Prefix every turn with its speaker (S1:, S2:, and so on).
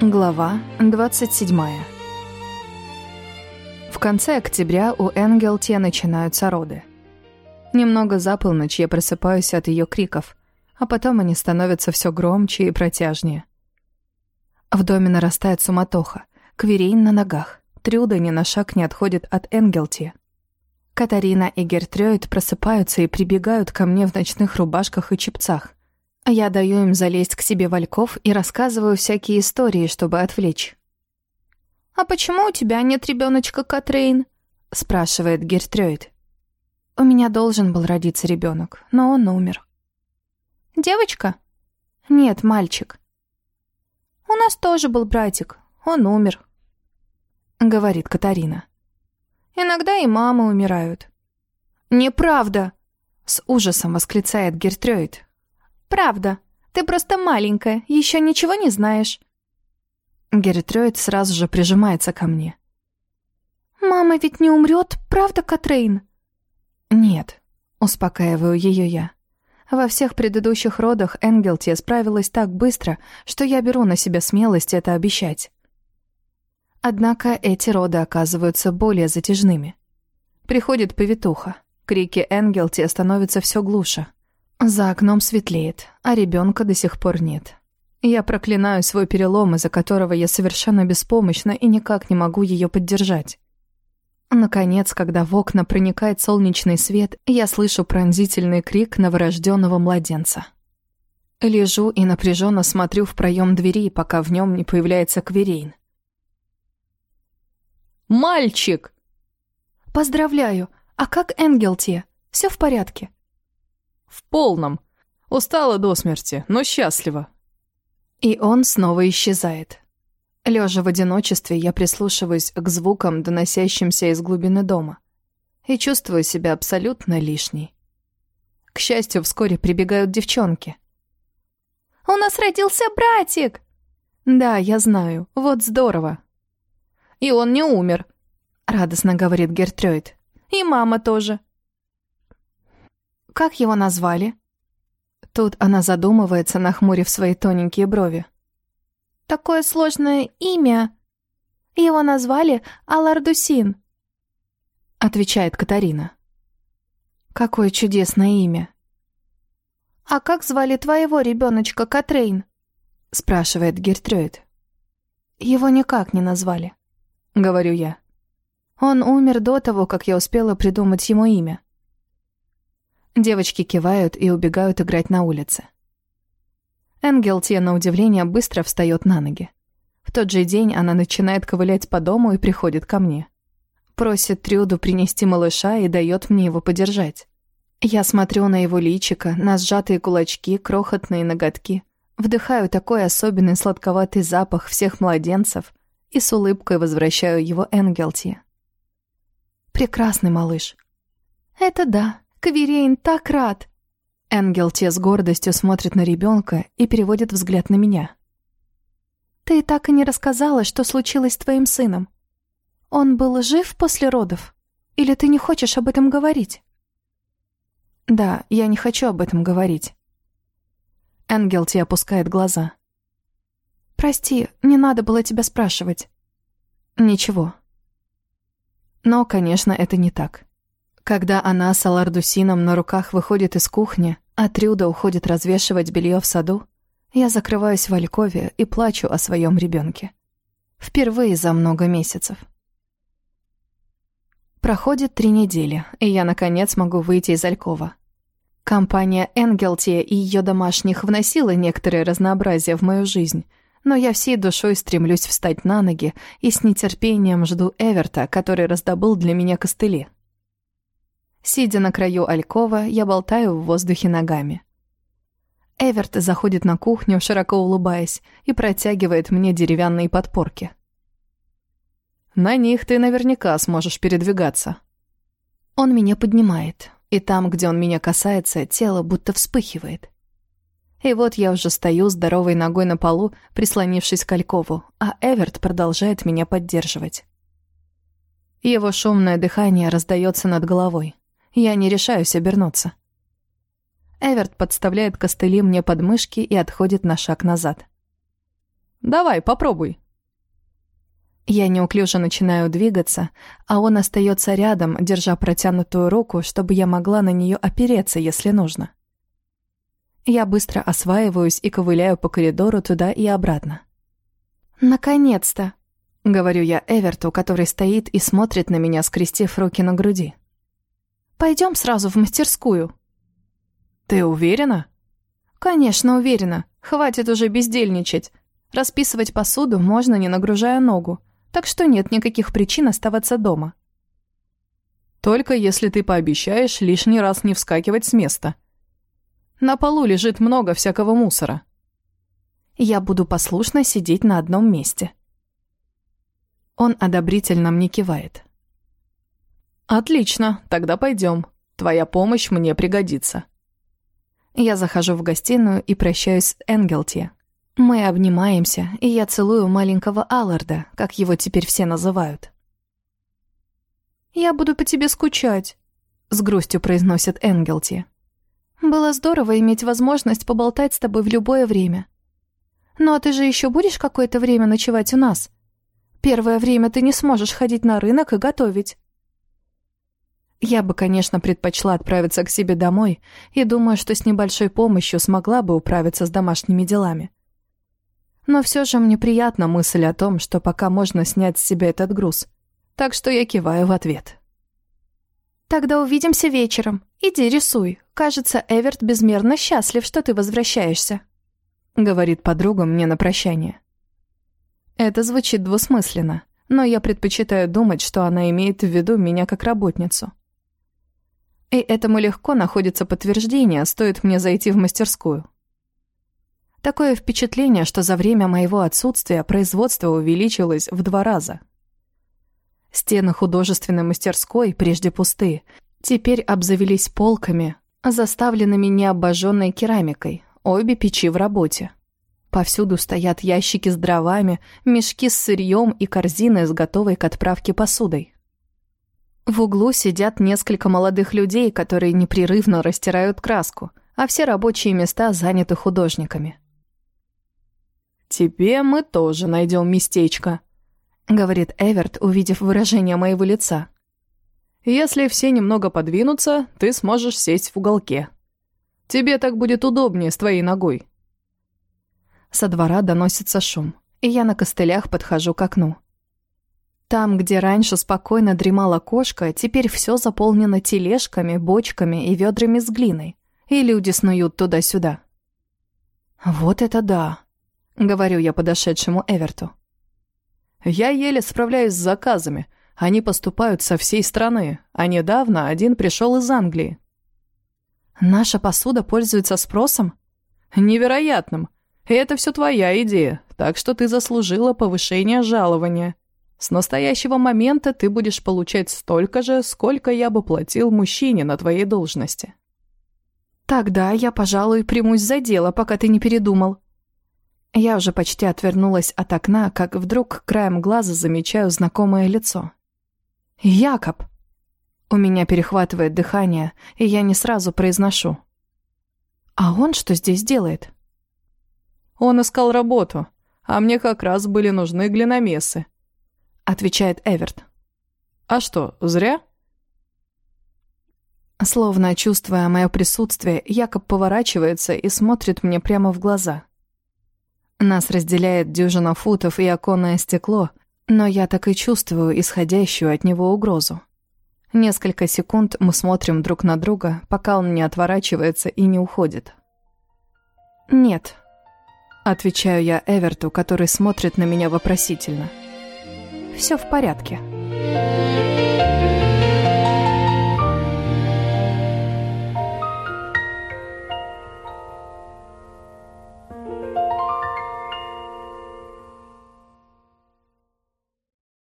S1: Глава 27 В конце октября у Энгелте начинаются роды. Немного за полночь я просыпаюсь от ее криков, а потом они становятся все громче и протяжнее. В доме нарастает суматоха, Кверейн на ногах, Трюда ни на шаг не отходит от Энгелти. Катарина и Гертрёид просыпаются и прибегают ко мне в ночных рубашках и чепцах. Я даю им залезть к себе в ольков и рассказываю всякие истории, чтобы отвлечь. «А почему у тебя нет ребеночка, Катрейн?» — спрашивает Гертрёид. «У меня должен был родиться ребенок, но он умер». «Девочка?» «Нет, мальчик». «У нас тоже был братик, он умер», — говорит Катарина. «Иногда и мамы умирают». «Неправда!» — с ужасом восклицает Гертрёид. «Правда. Ты просто маленькая, еще ничего не знаешь». Гертрёид сразу же прижимается ко мне. «Мама ведь не умрет, правда, Катрейн?» «Нет», — успокаиваю ее я. Во всех предыдущих родах Энгелти справилась так быстро, что я беру на себя смелость это обещать. Однако эти роды оказываются более затяжными. Приходит повитуха. Крики Энгелти становятся все глуше. За окном светлеет, а ребенка до сих пор нет. Я проклинаю свой перелом, из-за которого я совершенно беспомощна и никак не могу ее поддержать. Наконец, когда в окна проникает солнечный свет, я слышу пронзительный крик новорожденного младенца. Лежу и напряженно смотрю в проем двери, пока в нем не появляется Кверейн. «Мальчик!» «Поздравляю! А как Энгелте? Все в порядке?»
S2: В полном. Устала до смерти, но счастлива.
S1: И он снова исчезает. Лежа в одиночестве, я прислушиваюсь к звукам, доносящимся из глубины дома, и чувствую себя абсолютно лишней. К счастью, вскоре прибегают девчонки.
S3: «У нас родился братик!»
S1: «Да, я знаю. Вот здорово!»
S3: «И он не умер», —
S1: радостно говорит Гертрёйд.
S3: «И мама тоже».
S1: Как его назвали?» Тут она задумывается, нахмурив свои тоненькие брови.
S3: «Такое сложное имя. Его назвали Алардусин», —
S1: отвечает Катарина. «Какое чудесное имя!»
S3: «А как звали твоего ребеночка, Катрейн?»
S1: — спрашивает Гертрёид. «Его никак не назвали», — говорю я. «Он умер до того, как я успела придумать ему имя. Девочки кивают и убегают играть на улице. Энгелтия, на удивление, быстро встает на ноги. В тот же день она начинает ковылять по дому и приходит ко мне. Просит Трюду принести малыша и дает мне его подержать. Я смотрю на его личико, на сжатые кулачки, крохотные ноготки, вдыхаю такой особенный сладковатый запах всех младенцев и с улыбкой возвращаю его Энгелтия. Прекрасный малыш.
S3: Это да, Каверейн так рад!»
S1: Энгел те с гордостью смотрит на ребенка и переводит взгляд на меня.
S3: «Ты так и не рассказала, что случилось с твоим сыном. Он был жив после родов? Или ты не хочешь об этом говорить?»
S1: «Да, я не хочу об этом говорить». Энгелти опускает глаза.
S3: «Прости, не надо было тебя спрашивать».
S1: «Ничего». Но, конечно, это не так. Когда она с Алардусином на руках выходит из кухни, а Трюда уходит развешивать белье в саду, я закрываюсь в алькове и плачу о своем ребенке. Впервые за много месяцев. Проходит три недели, и я, наконец, могу выйти из алькова. Компания Энгелти и ее домашних вносила некоторое разнообразие в мою жизнь, но я всей душой стремлюсь встать на ноги и с нетерпением жду Эверта, который раздобыл для меня костыли. Сидя на краю алькова, я болтаю в воздухе ногами. Эверт заходит на кухню, широко улыбаясь, и протягивает мне деревянные подпорки.
S2: «На них ты наверняка сможешь передвигаться».
S1: Он меня поднимает, и там, где он меня касается, тело будто вспыхивает. И вот я уже стою здоровой ногой на полу, прислонившись к Алькову, а Эверт продолжает меня поддерживать. Его шумное дыхание раздается над головой. Я не решаюсь обернуться. Эверт подставляет костыли мне под мышки и отходит на шаг назад.
S2: «Давай, попробуй».
S1: Я неуклюже начинаю двигаться, а он остается рядом, держа протянутую руку, чтобы я могла на нее опереться, если нужно. Я быстро осваиваюсь и ковыляю по коридору туда и обратно. «Наконец-то!» — говорю я Эверту, который стоит и смотрит на меня, скрестив руки на груди. «Пойдем сразу в мастерскую».
S2: «Ты уверена?»
S1: «Конечно, уверена. Хватит уже бездельничать. Расписывать посуду можно, не нагружая ногу, так что нет никаких причин оставаться дома».
S2: «Только если ты пообещаешь лишний раз не вскакивать с места», на полу лежит много всякого мусора.
S1: Я буду послушно сидеть на одном месте. Он одобрительно мне кивает.
S2: «Отлично, тогда пойдем. Твоя помощь мне пригодится».
S1: Я захожу в гостиную и прощаюсь с Энгелти. Мы обнимаемся, и я целую маленького Алларда, как его теперь все называют. «Я буду по тебе скучать», — с грустью произносит Энгелти. Было здорово иметь возможность поболтать с тобой в любое время. Ну а ты же еще будешь какое-то время ночевать у нас? Первое время ты не сможешь ходить на рынок и готовить. Я бы, конечно, предпочла отправиться к себе домой и думаю, что с небольшой помощью смогла бы управиться с домашними делами. Но все же мне приятна мысль о том, что пока можно снять с себя этот груз. Так что я киваю в ответ. «Тогда увидимся вечером. Иди рисуй. Кажется, Эверт безмерно счастлив, что ты возвращаешься», — говорит подруга мне на прощание. Это звучит двусмысленно, но я предпочитаю думать, что она имеет в виду меня как работницу. И этому легко находится подтверждение, стоит мне зайти в мастерскую. Такое впечатление, что за время моего отсутствия производство увеличилось в два раза — Стены художественной мастерской, прежде пустые, теперь обзавелись полками, заставленными необожженной керамикой, обе печи в работе. Повсюду стоят ящики с дровами, мешки с сырьем и корзины с готовой к отправке посудой. В углу сидят несколько молодых людей, которые непрерывно растирают краску, а все рабочие места заняты художниками.
S2: «Тебе мы тоже найдем местечко», —
S1: говорит Эверт, увидев выражение моего лица.
S2: «Если все немного подвинутся, ты сможешь сесть в уголке. Тебе так будет удобнее с твоей ногой».
S1: Со двора доносится шум, и я на костылях подхожу к окну. Там, где раньше спокойно дремала кошка, теперь все заполнено тележками, бочками и ведрами с глиной, и люди снуют туда-сюда. «Вот это да!» — говорю я подошедшему Эверту.
S2: Я еле справляюсь с заказами. Они поступают со всей страны, а недавно один пришел из Англии.
S1: Наша посуда пользуется спросом?
S2: Невероятным. И это все твоя идея, так что ты заслужила повышение жалования. С настоящего момента ты будешь получать столько же, сколько я бы платил мужчине на твоей должности.
S1: Тогда я, пожалуй, примусь за дело, пока ты не передумал. Я уже почти отвернулась от окна, как вдруг краем глаза замечаю знакомое лицо. «Якоб!» У меня перехватывает дыхание, и я не сразу произношу. «А он что здесь делает?»
S2: «Он искал работу, а мне как раз были нужны глиномесы», — отвечает Эверт. «А что, зря?»
S1: Словно чувствуя мое присутствие, Якоб поворачивается и смотрит мне прямо в глаза — нас разделяет дюжина футов и оконное стекло, но я так и чувствую исходящую от него угрозу. Несколько секунд мы смотрим друг на друга, пока он не отворачивается и не уходит. «Нет», — отвечаю я Эверту, который смотрит на меня вопросительно. «Все в порядке».